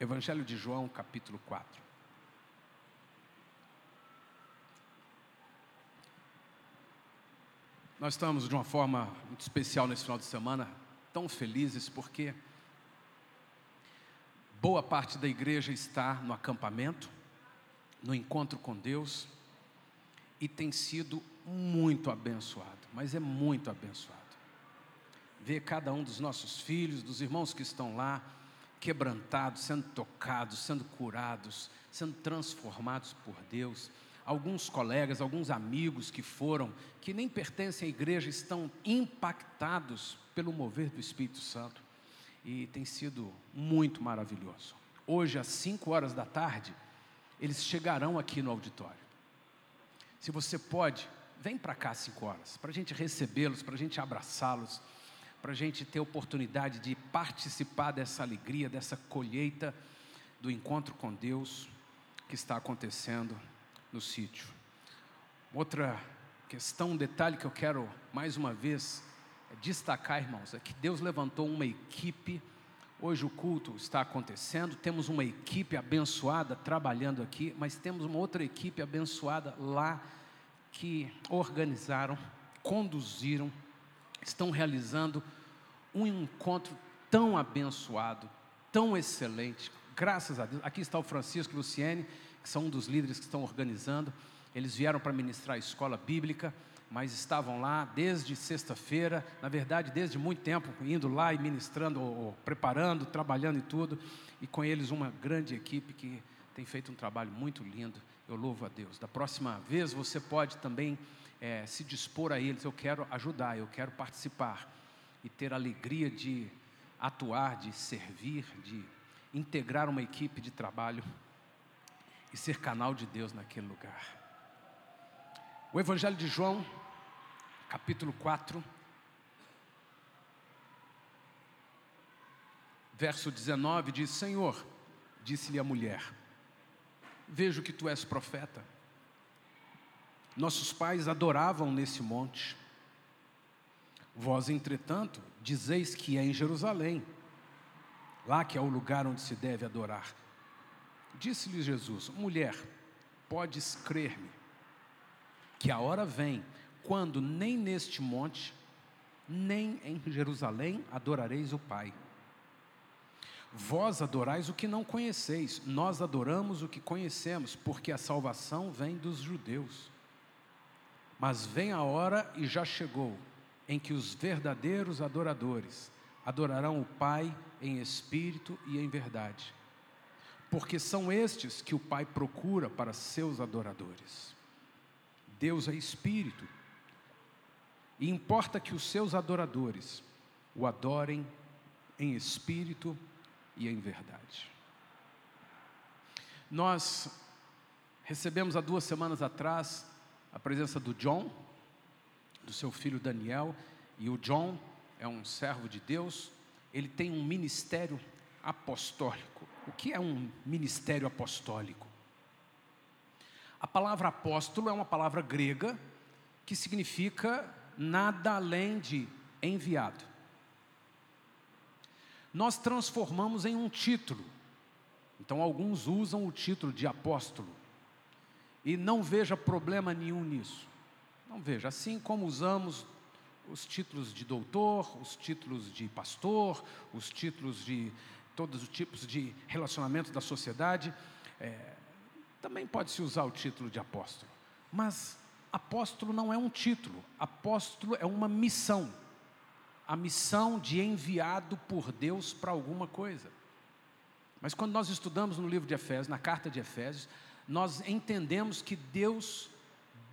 Evangelho de João, capítulo 4. Nós estamos de uma forma muito especial nesse final de semana, tão felizes porque boa parte da igreja está no acampamento, no encontro com Deus e tem sido muito abençoado, mas é muito abençoado. Ver cada um dos nossos filhos, dos irmãos que estão lá, quebrantados, sendo tocados, sendo curados, sendo transformados por Deus. Alguns colegas, alguns amigos que foram, que nem pertencem à igreja, estão impactados pelo mover do Espírito Santo. E tem sido muito maravilhoso. Hoje, às 5 horas da tarde, eles chegarão aqui no auditório. Se você pode, vem para cá às 5 horas, para a gente recebê-los, para a gente abraçá-los para a gente ter oportunidade de participar dessa alegria, dessa colheita do encontro com Deus que está acontecendo no sítio. Outra questão, um detalhe que eu quero mais uma vez destacar, irmãos, é que Deus levantou uma equipe. Hoje o culto está acontecendo, temos uma equipe abençoada trabalhando aqui, mas temos uma outra equipe abençoada lá que organizaram, conduziram estão realizando um encontro tão abençoado, tão excelente. Graças a Deus. Aqui está o Francisco e Luciene, que são um dos líderes que estão organizando. Eles vieram para ministrar a escola bíblica, mas estavam lá desde sexta-feira, na verdade, desde muito tempo, indo lá e ministrando, ou, preparando, trabalhando e tudo. E com eles uma grande equipe que tem feito um trabalho muito lindo. Eu louvo a Deus. Da próxima vez você pode também é, se dispor a eles, eu quero ajudar, eu quero participar e ter a alegria de atuar, de servir, de integrar uma equipe de trabalho e ser canal de Deus naquele lugar. O Evangelho de João, capítulo 4, verso 19 diz: Senhor, disse-lhe a mulher, vejo que tu és profeta. Nossos pais adoravam nesse monte. Vós, entretanto, dizeis que é em Jerusalém, lá que é o lugar onde se deve adorar. Disse-lhe Jesus: Mulher, podes crer-me, que a hora vem, quando nem neste monte, nem em Jerusalém adorareis o Pai. Vós adorais o que não conheceis, nós adoramos o que conhecemos, porque a salvação vem dos judeus. Mas vem a hora e já chegou em que os verdadeiros adoradores adorarão o Pai em espírito e em verdade. Porque são estes que o Pai procura para seus adoradores. Deus é espírito. E importa que os seus adoradores o adorem em espírito e em verdade. Nós recebemos há duas semanas atrás a presença do John, do seu filho Daniel, e o John é um servo de Deus, ele tem um ministério apostólico. O que é um ministério apostólico? A palavra apóstolo é uma palavra grega que significa nada além de enviado. Nós transformamos em um título. Então, alguns usam o título de apóstolo. E não veja problema nenhum nisso. Não veja, assim como usamos os títulos de doutor, os títulos de pastor, os títulos de todos os tipos de relacionamento da sociedade, é, também pode-se usar o título de apóstolo. Mas apóstolo não é um título, apóstolo é uma missão. A missão de enviado por Deus para alguma coisa. Mas quando nós estudamos no livro de Efésios, na carta de Efésios, nós entendemos que Deus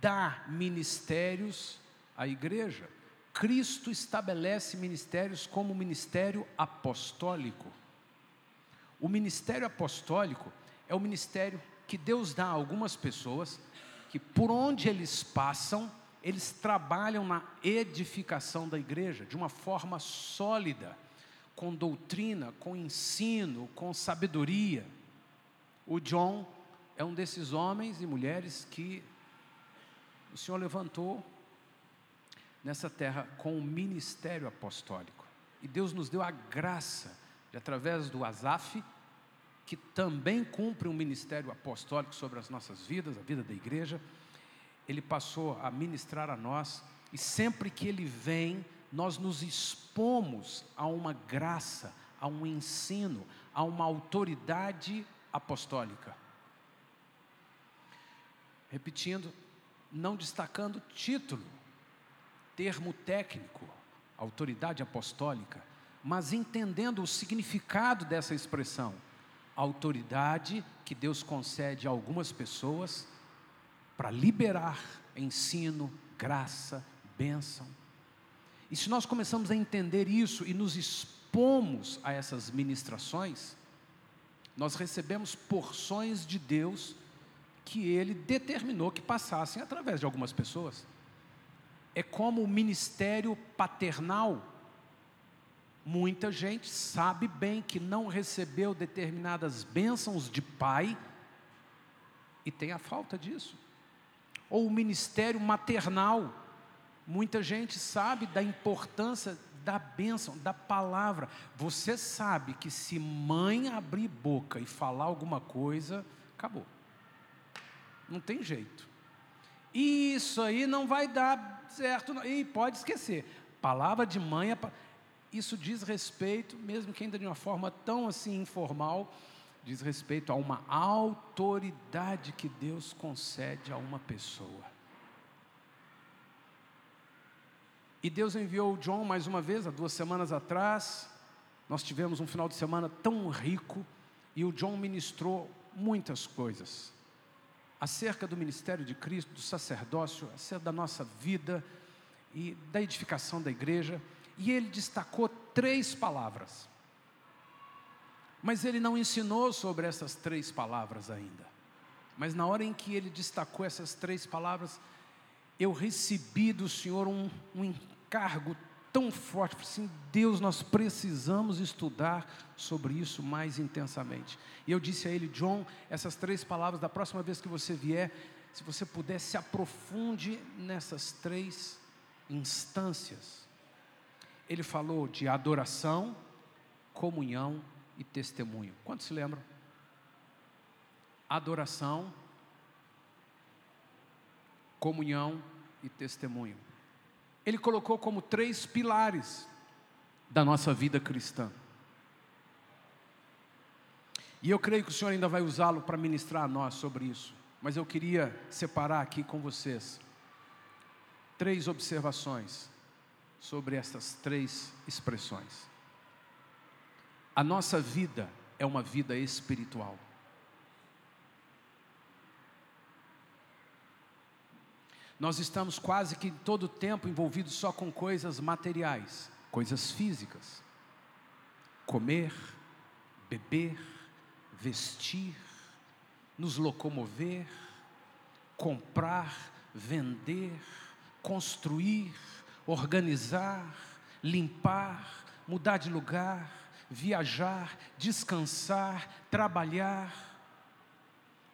dá ministérios à igreja. Cristo estabelece ministérios como ministério apostólico. O ministério apostólico é o ministério que Deus dá a algumas pessoas que, por onde eles passam, eles trabalham na edificação da igreja de uma forma sólida, com doutrina, com ensino, com sabedoria. O John é um desses homens e mulheres que o Senhor levantou nessa terra com o ministério apostólico. E Deus nos deu a graça de, através do Asaf, que também cumpre um ministério apostólico sobre as nossas vidas, a vida da igreja, ele passou a ministrar a nós, e sempre que ele vem, nós nos expomos a uma graça, a um ensino, a uma autoridade apostólica. Repetindo, não destacando título, termo técnico, autoridade apostólica, mas entendendo o significado dessa expressão, autoridade que Deus concede a algumas pessoas para liberar ensino, graça, bênção. E se nós começamos a entender isso e nos expomos a essas ministrações, nós recebemos porções de Deus que Ele determinou que passassem através de algumas pessoas. É como o ministério paternal. Muita gente sabe bem que não recebeu determinadas bênçãos de pai e tem a falta disso. Ou o ministério maternal. Muita gente sabe da importância da bênção, da palavra. Você sabe que se mãe abrir boca e falar alguma coisa, acabou. Não tem jeito. Isso aí não vai dar certo. E pode esquecer. Palavra de mãe, é isso diz respeito, mesmo que ainda de uma forma tão assim informal, diz respeito a uma autoridade que Deus concede a uma pessoa. E Deus enviou o John mais uma vez, há duas semanas atrás. Nós tivemos um final de semana tão rico e o John ministrou muitas coisas acerca do ministério de Cristo, do sacerdócio, acerca da nossa vida e da edificação da igreja, e ele destacou três palavras. Mas ele não ensinou sobre essas três palavras ainda. Mas na hora em que ele destacou essas três palavras, eu recebi do Senhor um, um encargo tão forte, assim, Deus, nós precisamos estudar sobre isso mais intensamente. E eu disse a ele, John, essas três palavras, da próxima vez que você vier, se você puder, se aprofunde nessas três instâncias. Ele falou de adoração, comunhão e testemunho. Quantos se lembram? Adoração, comunhão e testemunho ele colocou como três pilares da nossa vida cristã. E eu creio que o Senhor ainda vai usá-lo para ministrar a nós sobre isso. Mas eu queria separar aqui com vocês três observações sobre essas três expressões. A nossa vida é uma vida espiritual. Nós estamos quase que todo o tempo envolvidos só com coisas materiais, coisas físicas. Comer, beber, vestir, nos locomover, comprar, vender, construir, organizar, limpar, mudar de lugar, viajar, descansar, trabalhar.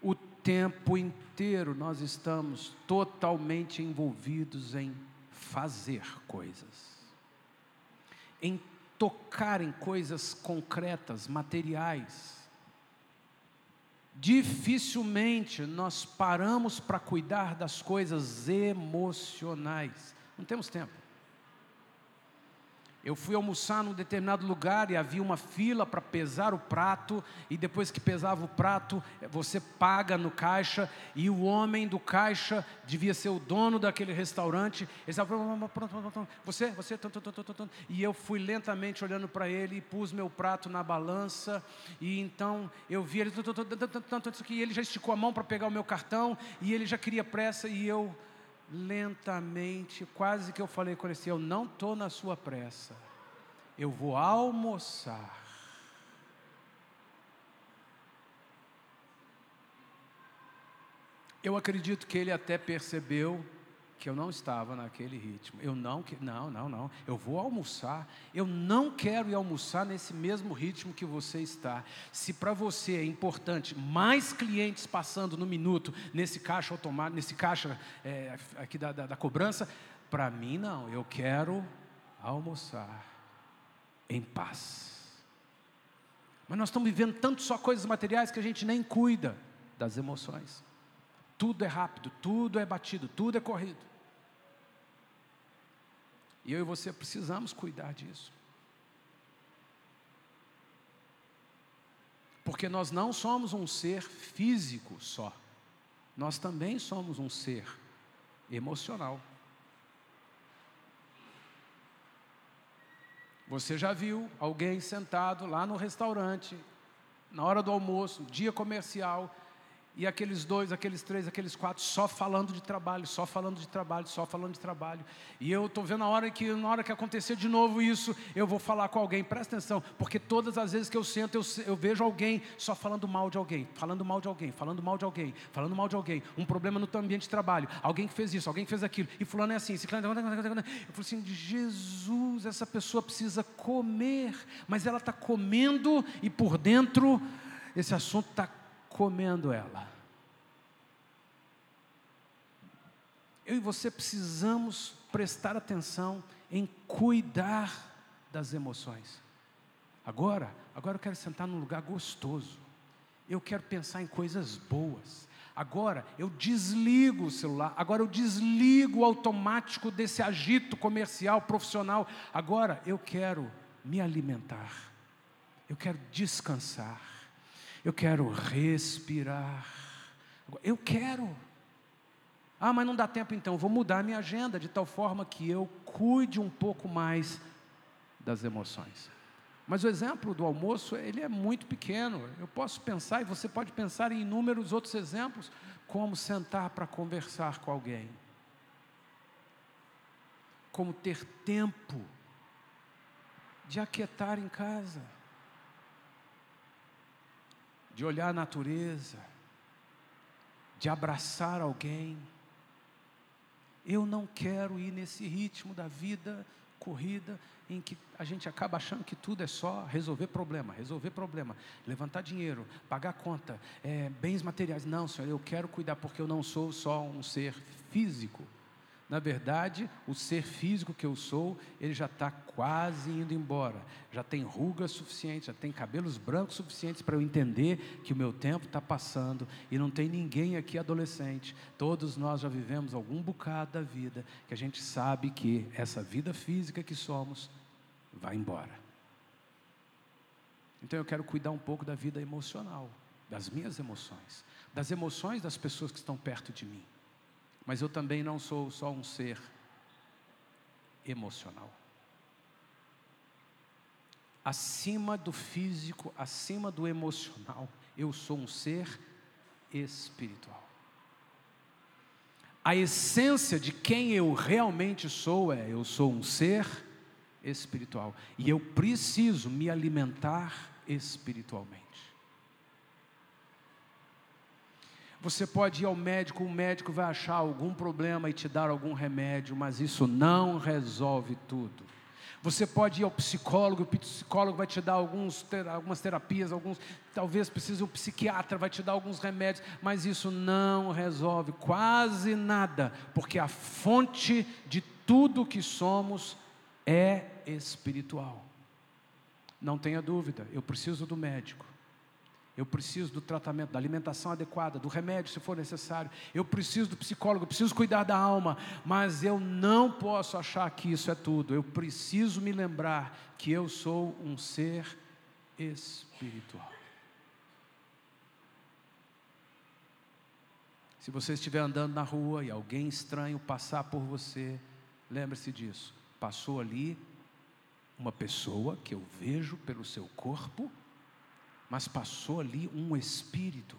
O tempo inteiro nós estamos totalmente envolvidos em fazer coisas, em tocar em coisas concretas, materiais. Dificilmente nós paramos para cuidar das coisas emocionais. Não temos tempo. Eu fui almoçar num determinado lugar e havia uma fila para pesar o prato, e depois que pesava o prato, você paga no caixa, e o homem do caixa devia ser o dono daquele restaurante. Ele estava, pronto, pronto, pronto, você, você, e eu fui lentamente olhando para ele e pus meu prato na balança, e então eu vi ele, e ele já esticou a mão para pegar o meu cartão, e ele já queria pressa, e eu lentamente, quase que eu falei com ele assim: Eu não estou na sua pressa, eu vou almoçar. Eu acredito que ele até percebeu que eu não estava naquele ritmo. Eu não, não, não, não. Eu vou almoçar. Eu não quero ir almoçar nesse mesmo ritmo que você está. Se para você é importante mais clientes passando no minuto nesse caixa automático, nesse caixa é, aqui da, da, da cobrança, para mim não. Eu quero almoçar em paz. Mas nós estamos vivendo tanto só coisas materiais que a gente nem cuida das emoções. Tudo é rápido, tudo é batido, tudo é corrido. E eu e você precisamos cuidar disso. Porque nós não somos um ser físico só, nós também somos um ser emocional. Você já viu alguém sentado lá no restaurante, na hora do almoço, dia comercial, e aqueles dois, aqueles três, aqueles quatro, só falando de trabalho, só falando de trabalho, só falando de trabalho. E eu estou vendo a hora que, na hora que acontecer de novo isso, eu vou falar com alguém, presta atenção, porque todas as vezes que eu sento, eu, eu vejo alguém só falando mal de alguém, falando mal de alguém, falando mal de alguém, falando mal de alguém, um problema no teu ambiente de trabalho, alguém que fez isso, alguém que fez aquilo, e fulano é assim, eu falo assim, Jesus, essa pessoa precisa comer, mas ela está comendo e por dentro esse assunto está comendo ela. Eu e você precisamos prestar atenção em cuidar das emoções. Agora, agora eu quero sentar num lugar gostoso. Eu quero pensar em coisas boas. Agora eu desligo o celular, agora eu desligo o automático desse agito comercial, profissional. Agora eu quero me alimentar. Eu quero descansar eu quero respirar. Eu quero. Ah, mas não dá tempo então, vou mudar a minha agenda de tal forma que eu cuide um pouco mais das emoções. Mas o exemplo do almoço, ele é muito pequeno. Eu posso pensar, e você pode pensar em inúmeros outros exemplos, como sentar para conversar com alguém. Como ter tempo de aquietar em casa de olhar a natureza, de abraçar alguém. Eu não quero ir nesse ritmo da vida corrida em que a gente acaba achando que tudo é só resolver problema, resolver problema, levantar dinheiro, pagar conta, é, bens materiais. Não, Senhor, eu quero cuidar porque eu não sou só um ser físico. Na verdade, o ser físico que eu sou, ele já está quase indo embora. Já tem rugas suficientes, já tem cabelos brancos suficientes para eu entender que o meu tempo está passando e não tem ninguém aqui adolescente. Todos nós já vivemos algum bocado da vida que a gente sabe que essa vida física que somos vai embora. Então eu quero cuidar um pouco da vida emocional, das minhas emoções, das emoções das pessoas que estão perto de mim mas eu também não sou só um ser emocional. Acima do físico, acima do emocional, eu sou um ser espiritual. A essência de quem eu realmente sou é: eu sou um ser espiritual e eu preciso me alimentar espiritualmente. Você pode ir ao médico, o médico vai achar algum problema e te dar algum remédio, mas isso não resolve tudo. Você pode ir ao psicólogo, o psicólogo vai te dar alguns, algumas terapias, alguns, talvez precise um psiquiatra, vai te dar alguns remédios, mas isso não resolve quase nada, porque a fonte de tudo que somos é espiritual. Não tenha dúvida, eu preciso do médico. Eu preciso do tratamento, da alimentação adequada, do remédio se for necessário. Eu preciso do psicólogo, preciso cuidar da alma, mas eu não posso achar que isso é tudo. Eu preciso me lembrar que eu sou um ser espiritual. Se você estiver andando na rua e alguém estranho passar por você, lembre-se disso. Passou ali uma pessoa que eu vejo pelo seu corpo mas passou ali um espírito.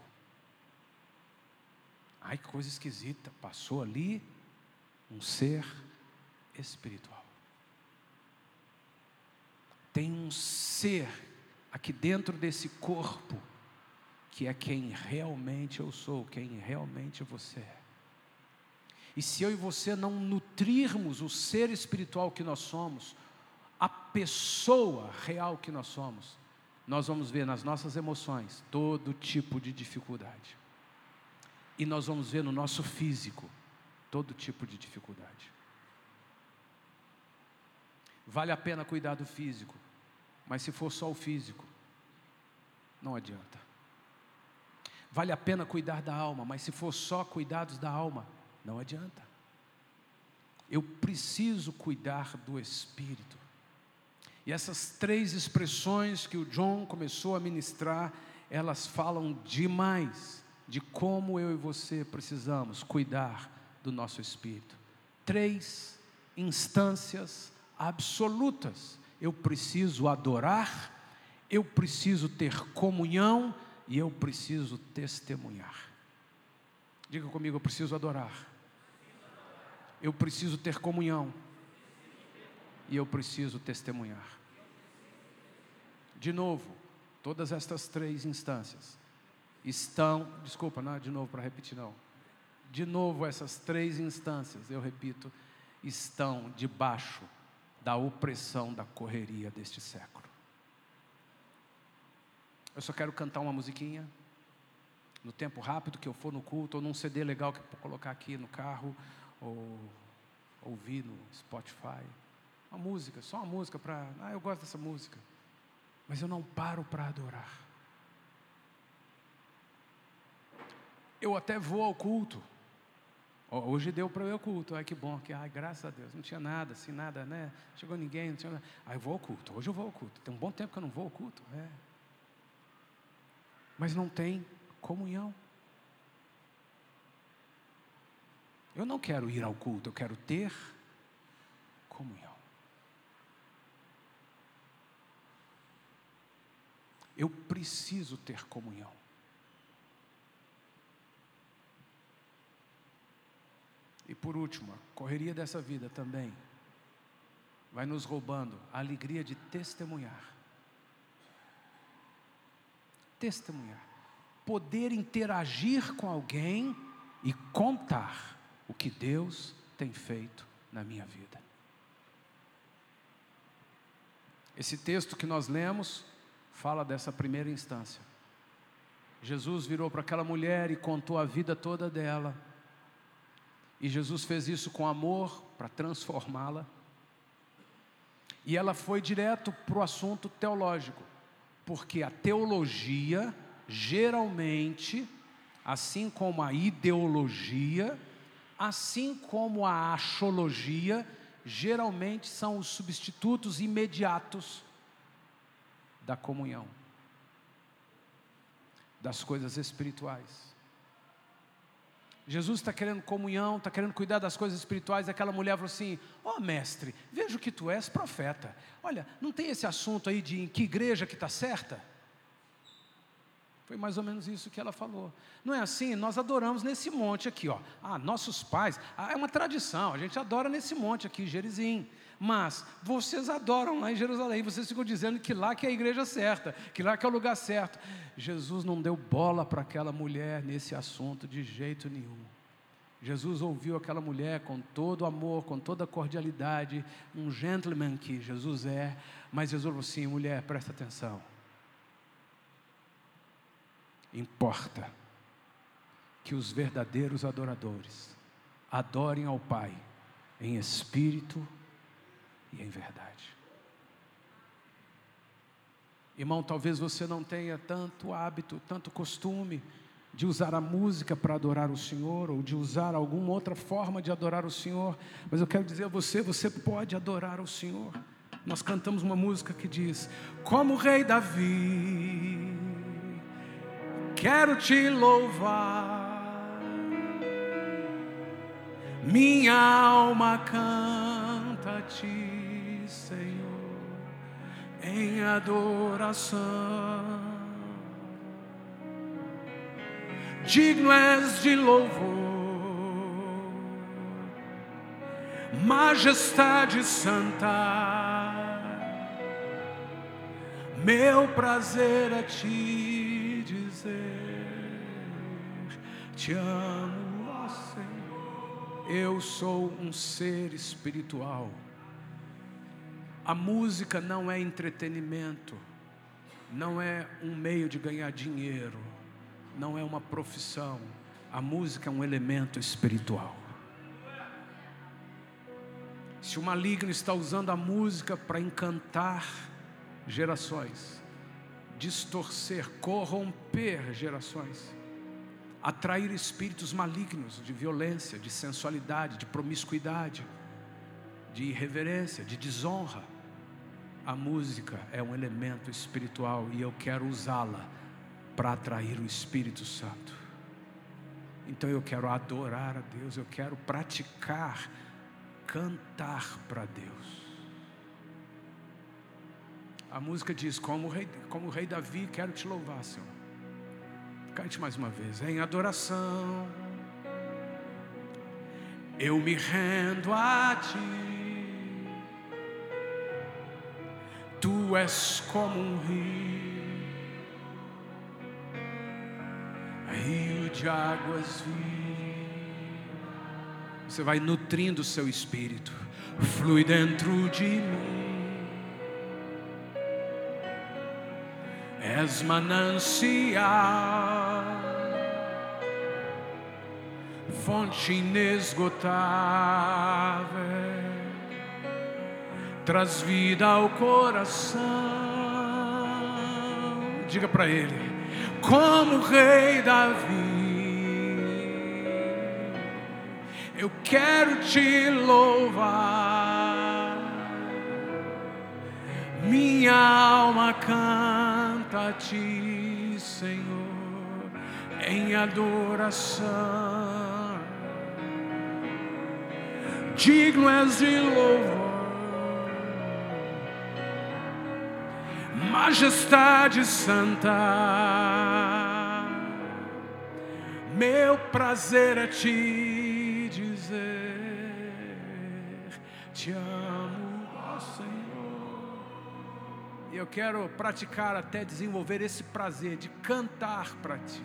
Ai, que coisa esquisita, passou ali um ser espiritual. Tem um ser aqui dentro desse corpo, que é quem realmente eu sou, quem realmente você é. E se eu e você não nutrirmos o ser espiritual que nós somos, a pessoa real que nós somos, nós vamos ver nas nossas emoções todo tipo de dificuldade. E nós vamos ver no nosso físico todo tipo de dificuldade. Vale a pena cuidar do físico, mas se for só o físico, não adianta. Vale a pena cuidar da alma, mas se for só cuidados da alma, não adianta. Eu preciso cuidar do espírito. E essas três expressões que o John começou a ministrar, elas falam demais de como eu e você precisamos cuidar do nosso espírito. Três instâncias absolutas. Eu preciso adorar, eu preciso ter comunhão e eu preciso testemunhar. Diga comigo, eu preciso adorar. Eu preciso ter comunhão. E eu preciso testemunhar. De novo, todas estas três instâncias estão, desculpa, não é de novo para repetir não. De novo essas três instâncias, eu repito, estão debaixo da opressão da correria deste século. Eu só quero cantar uma musiquinha no tempo rápido que eu for no culto, ou num CD legal que eu vou colocar aqui no carro, ou ouvir no Spotify. Uma música, só uma música para. Ah, eu gosto dessa música. Mas eu não paro para adorar. Eu até vou ao culto. Hoje deu para eu ir ao culto. Ai, que bom. Que, ai, graças a Deus. Não tinha nada, assim, nada, né? Chegou ninguém, não tinha nada. Aí eu vou ao culto. Hoje eu vou ao culto. Tem um bom tempo que eu não vou ao culto. É. Mas não tem comunhão. Eu não quero ir ao culto, eu quero ter comunhão. Eu preciso ter comunhão. E por último, a correria dessa vida também vai nos roubando a alegria de testemunhar. Testemunhar. Poder interagir com alguém e contar o que Deus tem feito na minha vida. Esse texto que nós lemos fala dessa primeira instância. Jesus virou para aquela mulher e contou a vida toda dela e Jesus fez isso com amor para transformá-la. E ela foi direto para o assunto teológico, porque a teologia, geralmente, assim como a ideologia, assim como a axologia, geralmente são os substitutos imediatos da comunhão, das coisas espirituais. Jesus está querendo comunhão, está querendo cuidar das coisas espirituais. Aquela mulher falou assim: Ó oh, mestre, vejo que tu és profeta. Olha, não tem esse assunto aí de em que igreja que está certa? Foi mais ou menos isso que ela falou. Não é assim? Nós adoramos nesse monte aqui, ó. Ah, nossos pais, ah, é uma tradição, a gente adora nesse monte aqui, Gerizim. Mas vocês adoram lá em Jerusalém, vocês ficam dizendo que lá que é a igreja certa, que lá que é o lugar certo. Jesus não deu bola para aquela mulher nesse assunto de jeito nenhum. Jesus ouviu aquela mulher com todo amor, com toda cordialidade, um gentleman que Jesus é, mas Jesus falou assim: mulher, presta atenção. Importa que os verdadeiros adoradores adorem ao Pai em espírito e em verdade. Irmão, talvez você não tenha tanto hábito, tanto costume de usar a música para adorar o Senhor, ou de usar alguma outra forma de adorar o Senhor, mas eu quero dizer a você: você pode adorar o Senhor. Nós cantamos uma música que diz: Como o Rei Davi, quero te louvar, minha alma canta a ti em adoração. Digno és de louvor, majestade santa. Meu prazer é te Te amo, ó Senhor. Eu sou um ser espiritual a música não é entretenimento, não é um meio de ganhar dinheiro, não é uma profissão. A música é um elemento espiritual. Se o maligno está usando a música para encantar gerações, distorcer, corromper gerações, atrair espíritos malignos de violência, de sensualidade, de promiscuidade, de irreverência, de desonra. A música é um elemento espiritual e eu quero usá-la para atrair o Espírito Santo. Então eu quero adorar a Deus, eu quero praticar, cantar para Deus. A música diz: como o, rei, como o rei Davi, quero te louvar, Senhor. Cante mais uma vez. Em adoração, eu me rendo a ti. Tu és como um rio, rio de águas vivas. Você vai nutrindo o seu espírito, flui dentro de mim. És manancial, fonte inesgotável, traz vida ao coração. Diga para ele, como Rei Davi, eu quero te louvar, minha alma canta a ti, Senhor, em adoração. Digno és de louvor, majestade santa. Meu prazer é te dizer, te amo eu quero praticar até desenvolver esse prazer de cantar para ti.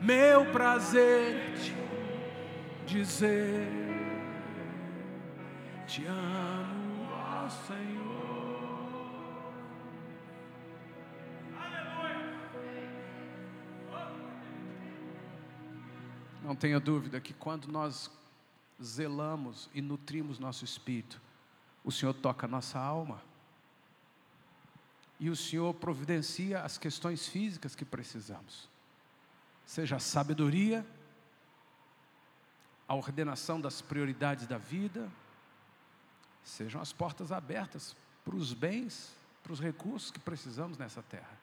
Meu prazer te dizer: Te amo, ó Senhor. Aleluia. Não tenha dúvida que quando nós zelamos e nutrimos nosso espírito, o Senhor toca a nossa alma e o Senhor providencia as questões físicas que precisamos. Seja a sabedoria, a ordenação das prioridades da vida, sejam as portas abertas para os bens, para os recursos que precisamos nessa terra.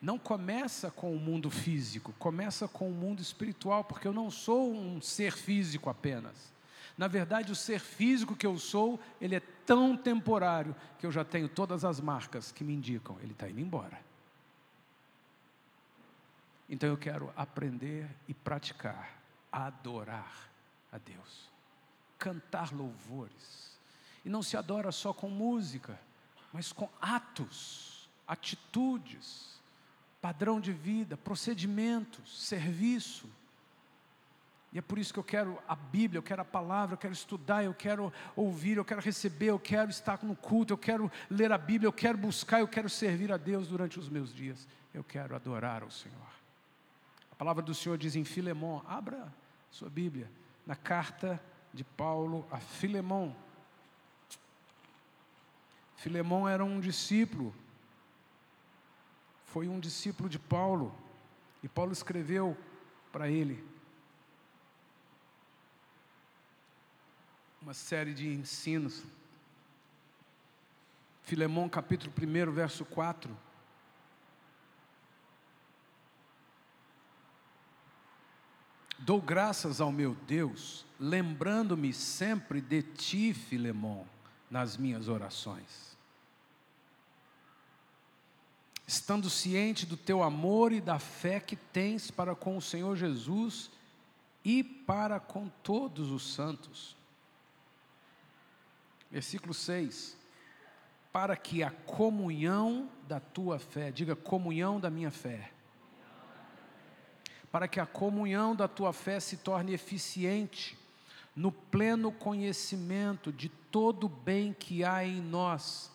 Não começa com o mundo físico, começa com o mundo espiritual, porque eu não sou um ser físico apenas. Na verdade, o ser físico que eu sou, ele é tão temporário que eu já tenho todas as marcas que me indicam, ele está indo embora. Então eu quero aprender e praticar, adorar a Deus, cantar louvores. E não se adora só com música, mas com atos, atitudes, padrão de vida, procedimentos, serviço. E é por isso que eu quero a Bíblia, eu quero a palavra, eu quero estudar, eu quero ouvir, eu quero receber, eu quero estar no culto, eu quero ler a Bíblia, eu quero buscar, eu quero servir a Deus durante os meus dias. Eu quero adorar ao Senhor. A palavra do Senhor diz em Filemão, abra sua Bíblia, na carta de Paulo a Filemão. Filemão era um discípulo, foi um discípulo de Paulo, e Paulo escreveu para ele uma série de ensinos. Filemão capítulo 1, verso 4. Dou graças ao meu Deus, lembrando-me sempre de ti, Filemão, nas minhas orações. Estando ciente do teu amor e da fé que tens para com o Senhor Jesus e para com todos os santos Versículo 6. Para que a comunhão da tua fé, diga comunhão da minha fé. Para que a comunhão da tua fé se torne eficiente no pleno conhecimento de todo o bem que há em nós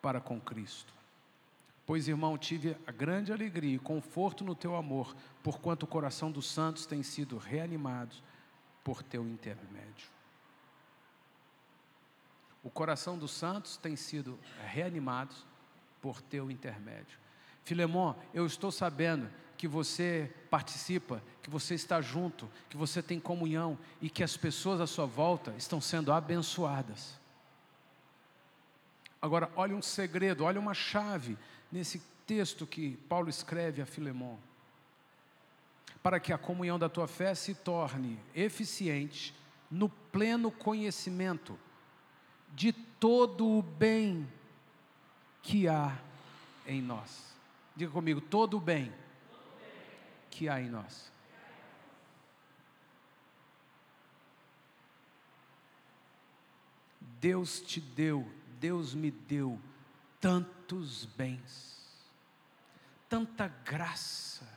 para com Cristo. Pois, irmão, tive a grande alegria e conforto no teu amor, porquanto o coração dos santos tem sido reanimado por teu intermédio. O coração dos santos tem sido reanimado por teu intermédio. Filemon, eu estou sabendo que você participa, que você está junto, que você tem comunhão e que as pessoas à sua volta estão sendo abençoadas. Agora, olha um segredo, olha uma chave nesse texto que Paulo escreve a Filemon. Para que a comunhão da tua fé se torne eficiente no pleno conhecimento de todo o bem que há em nós. Diga comigo, todo o bem que há em nós. Deus te deu, Deus me deu tantos bens, tanta graça,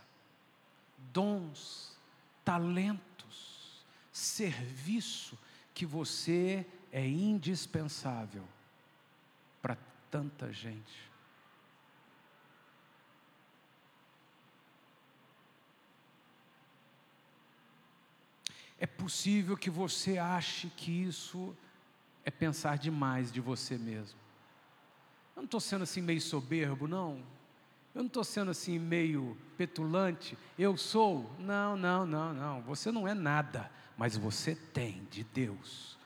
dons, talentos, serviço, que você é indispensável para tanta gente. É possível que você ache que isso é pensar demais de você mesmo. Eu não estou sendo assim meio soberbo, não. Eu não estou sendo assim meio petulante. Eu sou. Não, não, não, não. Você não é nada. Mas você tem de Deus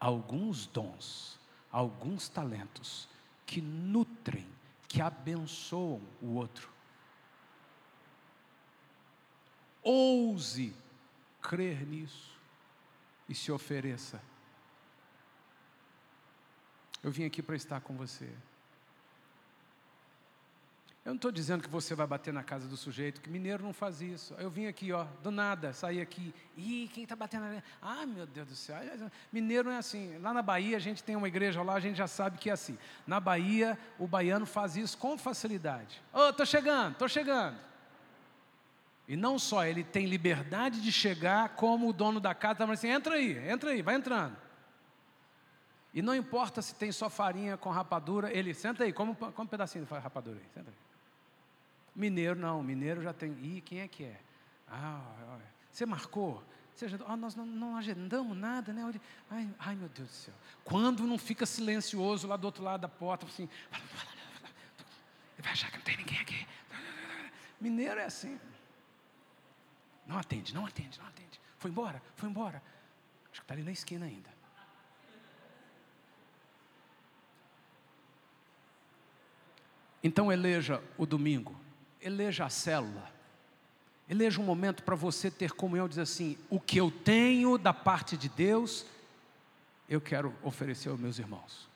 alguns dons, alguns talentos que nutrem, que abençoam o outro. Ouse crer nisso e se ofereça. Eu vim aqui para estar com você. Eu não estou dizendo que você vai bater na casa do sujeito, que mineiro não faz isso. Eu vim aqui, ó, do nada, saí aqui. Ih, quem está batendo ali? Ah, meu Deus do céu. Mineiro não é assim. Lá na Bahia, a gente tem uma igreja lá, a gente já sabe que é assim. Na Bahia, o baiano faz isso com facilidade. Ô, oh, estou chegando, estou chegando. E não só, ele tem liberdade de chegar, como o dono da casa está assim: entra aí, entra aí, vai entrando. E não importa se tem só farinha com rapadura, ele senta aí, come, come um pedacinho de rapadura aí, senta aí. Mineiro não, mineiro já tem. Ih, quem é que é? Ah, você marcou? Você agendou? Ah, nós não, não, agendamos nada, né? Ai, ai, meu Deus do céu. Quando não fica silencioso lá do outro lado da porta, assim. Ele vai achar que não tem ninguém aqui. Mineiro é assim. Não atende, não atende, não atende. Foi embora, foi embora. Acho que está ali na esquina ainda. Então eleja o domingo, eleja a célula, eleja um momento para você ter comunhão, dizer assim: o que eu tenho da parte de Deus, eu quero oferecer aos meus irmãos.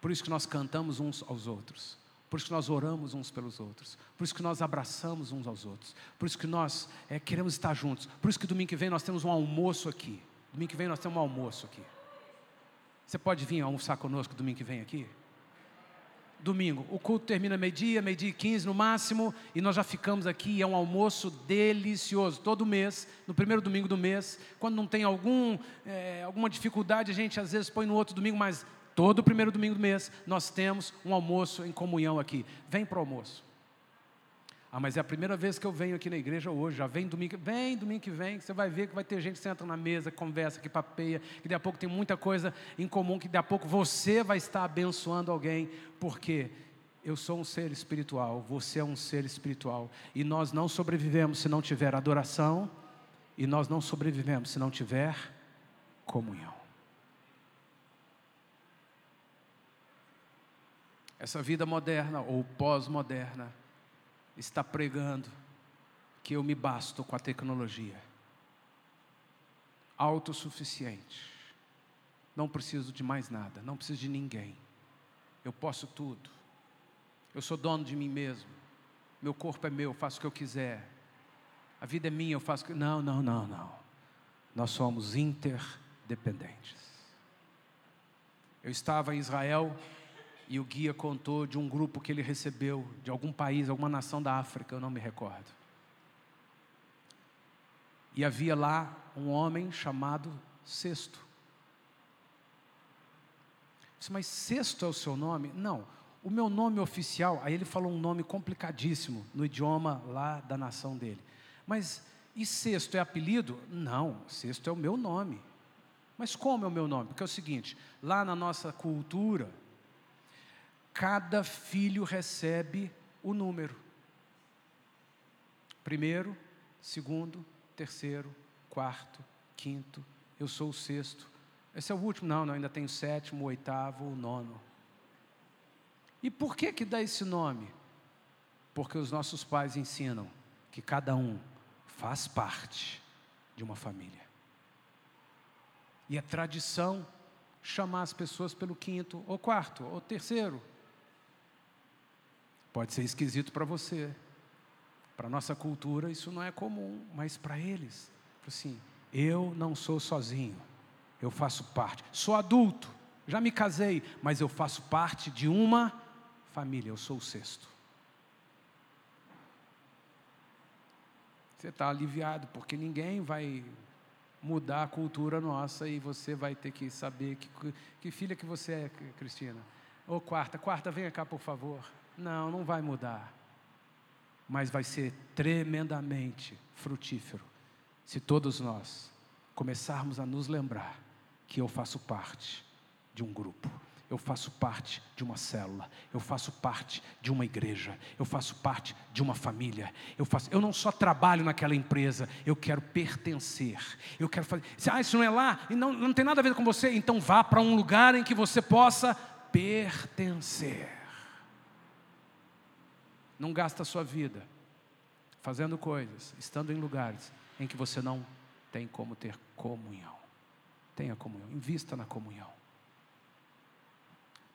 Por isso que nós cantamos uns aos outros. Por isso que nós oramos uns pelos outros. Por isso que nós abraçamos uns aos outros. Por isso que nós é, queremos estar juntos. Por isso que domingo que vem nós temos um almoço aqui. Domingo que vem nós temos um almoço aqui. Você pode vir almoçar conosco domingo que vem aqui? Domingo. O culto termina meio-dia, meio-dia e quinze no máximo. E nós já ficamos aqui. É um almoço delicioso. Todo mês, no primeiro domingo do mês. Quando não tem algum, é, alguma dificuldade, a gente às vezes põe no outro domingo, mas Todo primeiro domingo do mês nós temos um almoço em comunhão aqui. Vem para o almoço. Ah, mas é a primeira vez que eu venho aqui na igreja hoje. Já vem domingo, vem domingo que vem, que você vai ver que vai ter gente que senta na mesa, conversa, que papeia, que daqui a pouco tem muita coisa em comum, que daqui a pouco você vai estar abençoando alguém, porque eu sou um ser espiritual, você é um ser espiritual, e nós não sobrevivemos se não tiver adoração, e nós não sobrevivemos se não tiver comunhão. Essa vida moderna ou pós-moderna está pregando que eu me basto com a tecnologia. Autossuficiente. Não preciso de mais nada, não preciso de ninguém. Eu posso tudo. Eu sou dono de mim mesmo. Meu corpo é meu, eu faço o que eu quiser. A vida é minha, eu faço o que. Não, não, não, não. Nós somos interdependentes. Eu estava em Israel e o guia contou de um grupo que ele recebeu de algum país, alguma nação da África, eu não me recordo. E havia lá um homem chamado Sexto. Disse, mas Sexto é o seu nome? Não. O meu nome oficial, aí ele falou um nome complicadíssimo no idioma lá da nação dele. Mas e Sexto é apelido? Não, Sexto é o meu nome. Mas como é o meu nome? Porque é o seguinte, lá na nossa cultura, cada filho recebe o número. Primeiro, segundo, terceiro, quarto, quinto, eu sou o sexto. Esse é o último, não, não ainda tem o sétimo, o oitavo, o nono. E por que que dá esse nome? Porque os nossos pais ensinam que cada um faz parte de uma família. E é tradição chamar as pessoas pelo quinto, ou quarto, ou terceiro. Pode ser esquisito para você. Para nossa cultura isso não é comum, mas para eles, assim, eu não sou sozinho, eu faço parte. Sou adulto, já me casei, mas eu faço parte de uma família, eu sou o sexto. Você está aliviado, porque ninguém vai mudar a cultura nossa e você vai ter que saber que, que filha que você é, Cristina. Ô quarta, quarta, venha cá, por favor. Não, não vai mudar. Mas vai ser tremendamente frutífero se todos nós começarmos a nos lembrar que eu faço parte de um grupo eu faço parte de uma célula, eu faço parte de uma igreja, eu faço parte de uma família. Eu faço, eu não só trabalho naquela empresa, eu quero pertencer. Eu quero fazer. Ah, isso não é lá, e não, não tem nada a ver com você, então vá para um lugar em que você possa pertencer. Não gasta a sua vida fazendo coisas, estando em lugares em que você não tem como ter comunhão. Tenha comunhão, invista na comunhão.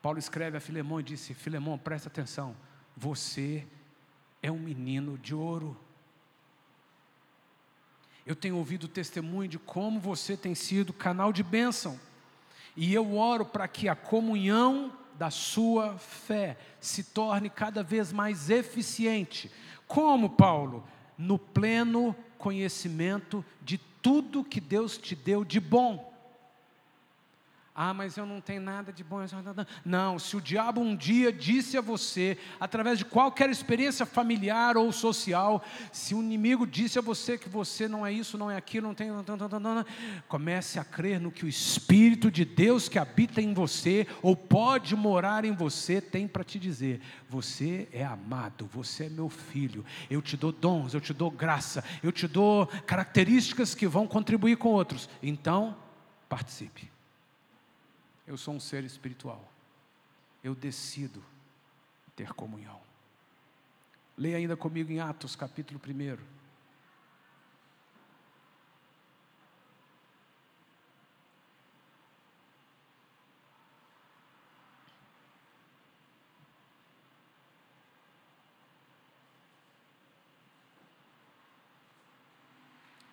Paulo escreve a Filemão e disse: Filemão, presta atenção, você é um menino de ouro. Eu tenho ouvido testemunho de como você tem sido canal de bênção, e eu oro para que a comunhão da sua fé se torne cada vez mais eficiente. Como, Paulo? No pleno conhecimento de tudo que Deus te deu de bom ah, mas eu não tenho nada de bom. Não, se o diabo um dia disse a você, através de qualquer experiência familiar ou social, se o inimigo disse a você que você não é isso, não é aquilo, não tem. Comece a crer no que o Espírito de Deus que habita em você, ou pode morar em você, tem para te dizer: você é amado, você é meu filho, eu te dou dons, eu te dou graça, eu te dou características que vão contribuir com outros. Então, participe. Eu sou um ser espiritual. Eu decido ter comunhão. Leia ainda comigo em Atos, capítulo 1.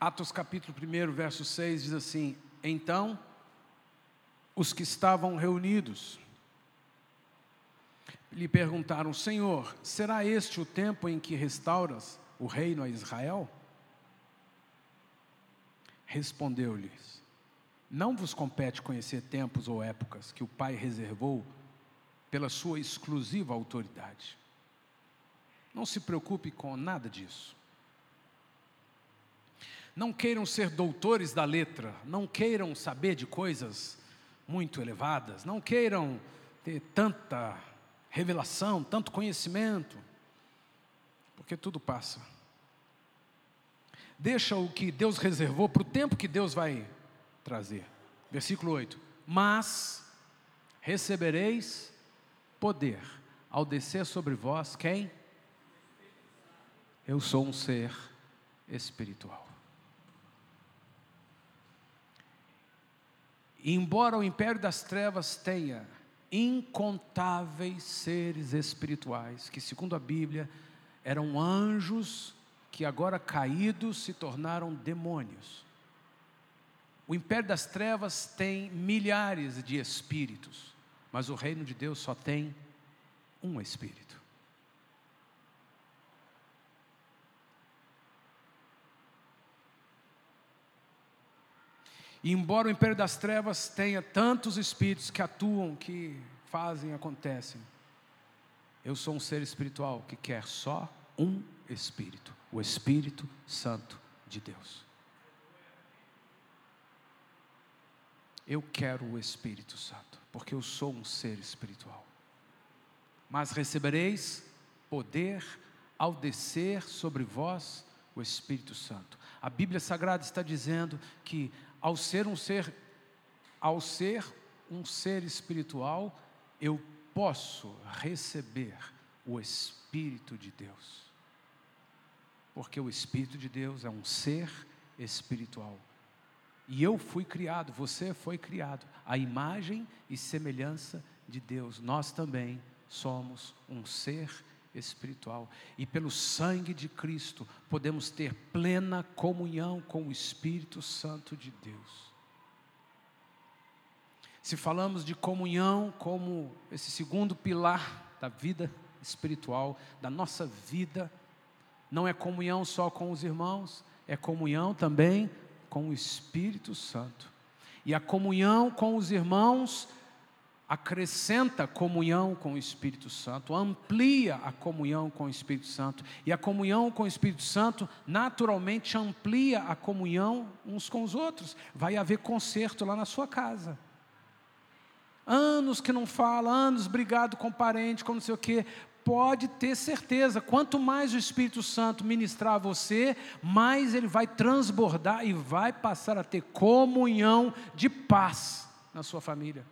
Atos capítulo 1, verso 6 diz assim: Então os que estavam reunidos lhe perguntaram: Senhor, será este o tempo em que restauras o reino a Israel? Respondeu-lhes: Não vos compete conhecer tempos ou épocas que o Pai reservou pela sua exclusiva autoridade. Não se preocupe com nada disso. Não queiram ser doutores da letra, não queiram saber de coisas muito elevadas, não queiram ter tanta revelação, tanto conhecimento, porque tudo passa. Deixa o que Deus reservou para o tempo que Deus vai trazer. Versículo 8: Mas recebereis poder ao descer sobre vós quem? Eu sou um ser espiritual. E embora o império das trevas tenha incontáveis seres espirituais, que segundo a Bíblia eram anjos que agora caídos se tornaram demônios. O império das trevas tem milhares de espíritos, mas o reino de Deus só tem um espírito. E embora o império das trevas tenha tantos espíritos que atuam, que fazem, acontecem, eu sou um ser espiritual que quer só um espírito, o Espírito Santo de Deus. Eu quero o Espírito Santo, porque eu sou um ser espiritual. mas recebereis poder ao descer sobre vós o Espírito Santo. A Bíblia Sagrada está dizendo que ao ser um ser ao ser um ser espiritual, eu posso receber o Espírito de Deus. Porque o Espírito de Deus é um ser espiritual. E eu fui criado, você foi criado, a imagem e semelhança de Deus. Nós também somos um ser espiritual. E pelo sangue de Cristo podemos ter plena comunhão com o Espírito Santo de Deus. Se falamos de comunhão como esse segundo pilar da vida espiritual, da nossa vida, não é comunhão só com os irmãos, é comunhão também com o Espírito Santo. E a comunhão com os irmãos acrescenta comunhão com o Espírito Santo, amplia a comunhão com o Espírito Santo. E a comunhão com o Espírito Santo naturalmente amplia a comunhão uns com os outros. Vai haver concerto lá na sua casa. Anos que não fala, anos brigado com parente, com não sei o quê. Pode ter certeza, quanto mais o Espírito Santo ministrar a você, mais ele vai transbordar e vai passar a ter comunhão de paz na sua família.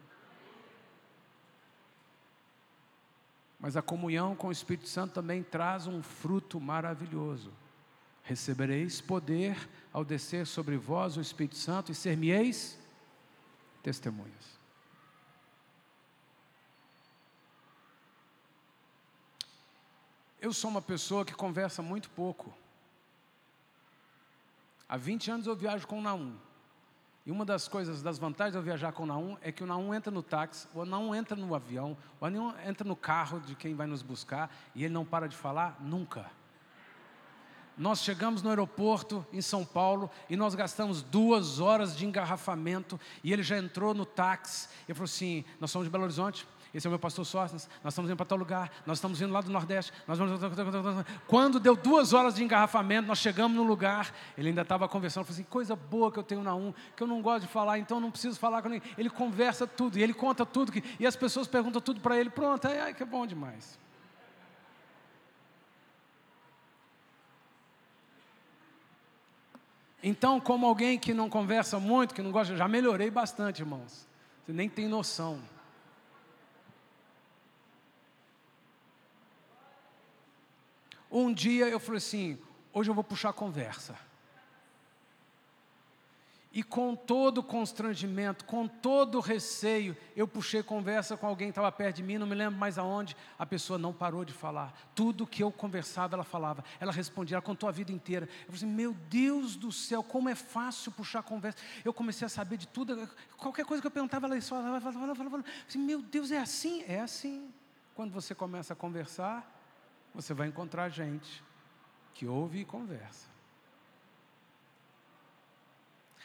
Mas a comunhão com o Espírito Santo também traz um fruto maravilhoso. Recebereis poder ao descer sobre vós o Espírito Santo e ser-me-eis testemunhas. Eu sou uma pessoa que conversa muito pouco. Há 20 anos eu viajo com o Naum. E uma das coisas, das vantagens de eu viajar com o Naum é que o Naum entra no táxi, o Naum entra no avião, o Naum entra no carro de quem vai nos buscar e ele não para de falar nunca. Nós chegamos no aeroporto em São Paulo e nós gastamos duas horas de engarrafamento e ele já entrou no táxi e falou assim: Nós somos de Belo Horizonte, esse é o meu pastor Sóstenes, nós estamos indo para tal lugar, nós estamos indo lá do Nordeste, nós vamos... Quando deu duas horas de engarrafamento, nós chegamos no lugar, ele ainda estava conversando, falou assim, coisa boa que eu tenho na um, que eu não gosto de falar, então não preciso falar com ninguém. Ele conversa tudo, e ele conta tudo, que, e as pessoas perguntam tudo para ele, pronto, ai, ai, que bom demais. Então, como alguém que não conversa muito, que não gosta, já melhorei bastante, irmãos. Você nem tem noção. Um dia eu falei assim: hoje eu vou puxar a conversa. E com todo constrangimento, com todo receio, eu puxei conversa com alguém que estava perto de mim, não me lembro mais aonde, a pessoa não parou de falar. Tudo que eu conversava, ela falava. Ela respondia, ela contou a vida inteira. Eu falei assim, meu Deus do céu, como é fácil puxar conversa. Eu comecei a saber de tudo, qualquer coisa que eu perguntava, ela só falava, falava, falava. Assim, meu Deus, é assim? É assim. Quando você começa a conversar, você vai encontrar gente que ouve e conversa.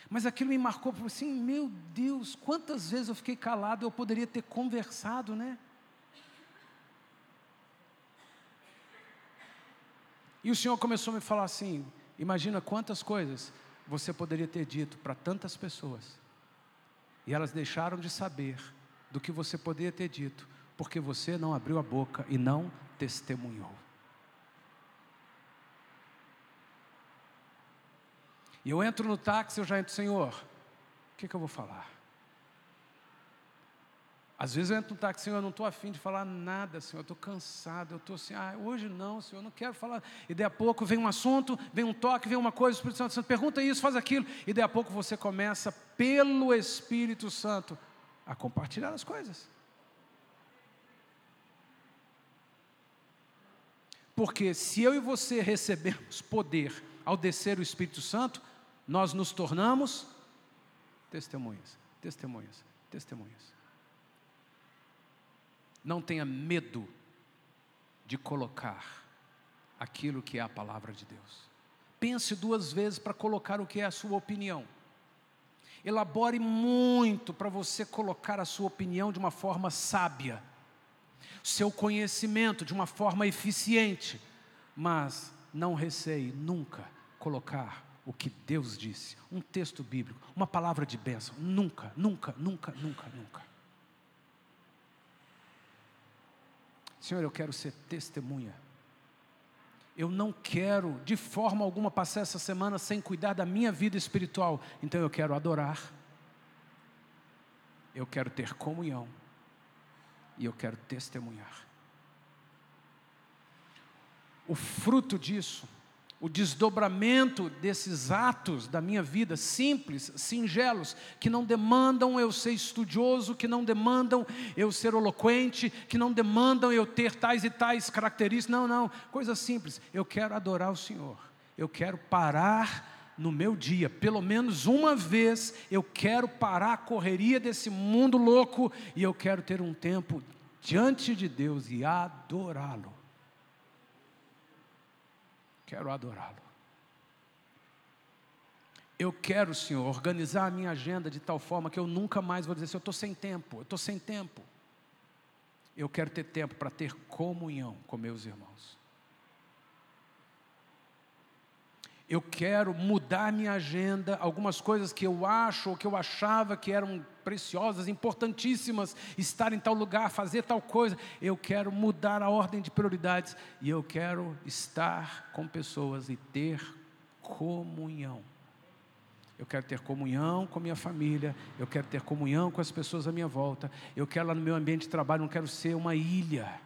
Mas aquilo me marcou, assim, meu Deus, quantas vezes eu fiquei calado, eu poderia ter conversado, né? E o Senhor começou a me falar assim: imagina quantas coisas você poderia ter dito para tantas pessoas, e elas deixaram de saber do que você poderia ter dito, porque você não abriu a boca e não testemunhou. E eu entro no táxi, eu já entro, Senhor, o que, que eu vou falar? Às vezes eu entro no táxi, Senhor, eu não estou afim de falar nada, Senhor, eu estou cansado, eu estou assim, ah, hoje não, Senhor, eu não quero falar. E daí a pouco vem um assunto, vem um toque, vem uma coisa, o Espírito Santo, Santo pergunta isso, faz aquilo, e daí a pouco você começa, pelo Espírito Santo, a compartilhar as coisas. Porque se eu e você recebemos poder ao descer o Espírito Santo, nós nos tornamos testemunhas, testemunhas, testemunhas. Não tenha medo de colocar aquilo que é a palavra de Deus. Pense duas vezes para colocar o que é a sua opinião. Elabore muito para você colocar a sua opinião de uma forma sábia seu conhecimento de uma forma eficiente, mas não receie nunca colocar o que Deus disse, um texto bíblico, uma palavra de bênção, nunca, nunca, nunca, nunca, nunca. Senhor, eu quero ser testemunha. Eu não quero, de forma alguma, passar essa semana sem cuidar da minha vida espiritual. Então eu quero adorar, eu quero ter comunhão e eu quero testemunhar. O fruto disso o desdobramento desses atos da minha vida, simples, singelos, que não demandam eu ser estudioso, que não demandam eu ser eloquente, que não demandam eu ter tais e tais características. Não, não, coisa simples. Eu quero adorar o Senhor. Eu quero parar no meu dia, pelo menos uma vez, eu quero parar a correria desse mundo louco e eu quero ter um tempo diante de Deus e adorá-lo. Quero adorá-lo. Eu quero, Senhor, organizar a minha agenda de tal forma que eu nunca mais vou dizer assim: eu estou sem tempo, eu estou sem tempo. Eu quero ter tempo para ter comunhão com meus irmãos. Eu quero mudar minha agenda, algumas coisas que eu acho ou que eu achava que eram preciosas, importantíssimas, estar em tal lugar, fazer tal coisa. Eu quero mudar a ordem de prioridades e eu quero estar com pessoas e ter comunhão. Eu quero ter comunhão com minha família, eu quero ter comunhão com as pessoas à minha volta. Eu quero lá no meu ambiente de trabalho, não quero ser uma ilha.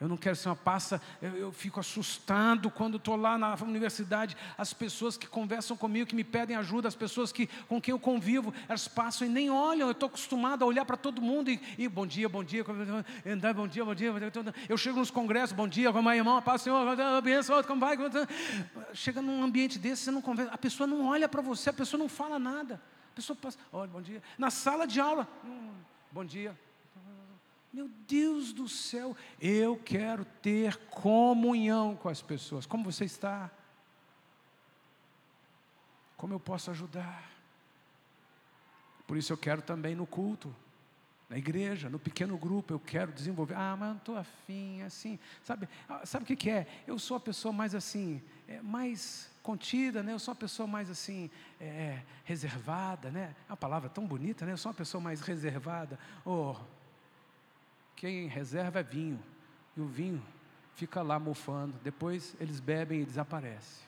Eu não quero ser uma passa, eu, eu fico assustado quando estou lá na universidade, as pessoas que conversam comigo, que me pedem ajuda, as pessoas que, com quem eu convivo, elas passam e nem olham, eu estou acostumado a olhar para todo mundo e, e, bom dia, bom dia, dia, bom dia, bom dia. Eu chego nos congressos, bom dia, como é, irmão, paz, Senhor, como vai? Chega num ambiente desse, você não conversa, a pessoa não olha para você, a pessoa não fala nada. A pessoa passa, olha, bom dia. Na sala de aula, hum, bom dia, meu Deus do céu, eu quero ter comunhão com as pessoas. Como você está? Como eu posso ajudar? Por isso eu quero também no culto, na igreja, no pequeno grupo, eu quero desenvolver. Ah, mas não estou afim, assim. Sabe, ah, sabe o que, que, é? Eu sou a pessoa mais assim, é, mais contida, né? Eu sou uma pessoa mais assim, é, reservada, né? É uma palavra tão bonita, né? Eu sou uma pessoa mais reservada. Oh, quem reserva é vinho. E o vinho fica lá mofando. Depois eles bebem e desaparece.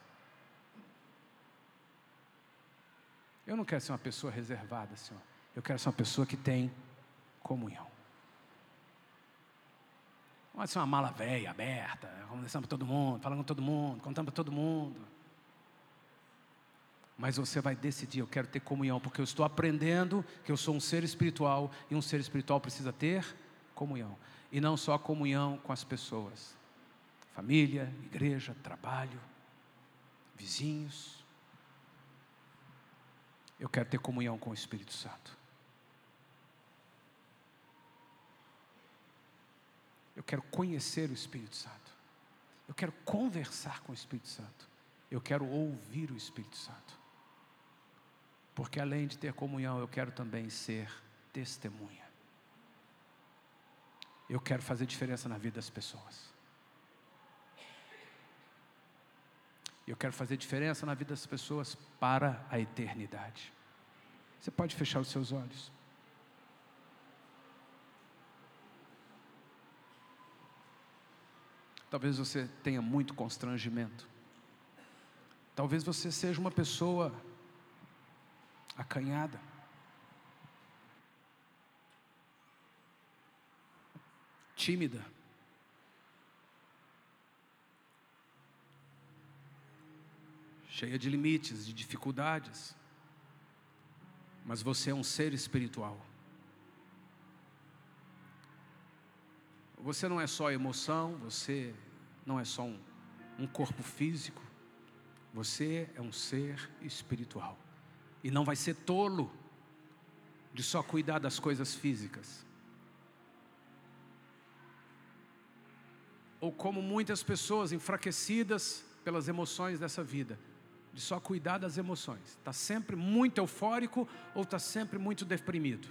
Eu não quero ser uma pessoa reservada, Senhor. Eu quero ser uma pessoa que tem comunhão. Não vai ser uma mala velha, aberta, conversando para todo mundo, falando com todo mundo, contando para todo mundo. Mas você vai decidir, eu quero ter comunhão, porque eu estou aprendendo que eu sou um ser espiritual e um ser espiritual precisa ter comunhão. E não só comunhão com as pessoas, família, igreja, trabalho, vizinhos. Eu quero ter comunhão com o Espírito Santo. Eu quero conhecer o Espírito Santo. Eu quero conversar com o Espírito Santo. Eu quero ouvir o Espírito Santo. Porque além de ter comunhão, eu quero também ser testemunha. Eu quero fazer diferença na vida das pessoas. Eu quero fazer diferença na vida das pessoas para a eternidade. Você pode fechar os seus olhos. Talvez você tenha muito constrangimento. Talvez você seja uma pessoa acanhada. Tímida. Cheia de limites, de dificuldades. Mas você é um ser espiritual. Você não é só emoção, você não é só um, um corpo físico, você é um ser espiritual. E não vai ser tolo de só cuidar das coisas físicas. Ou como muitas pessoas enfraquecidas pelas emoções dessa vida, de só cuidar das emoções. Está sempre muito eufórico ou está sempre muito deprimido.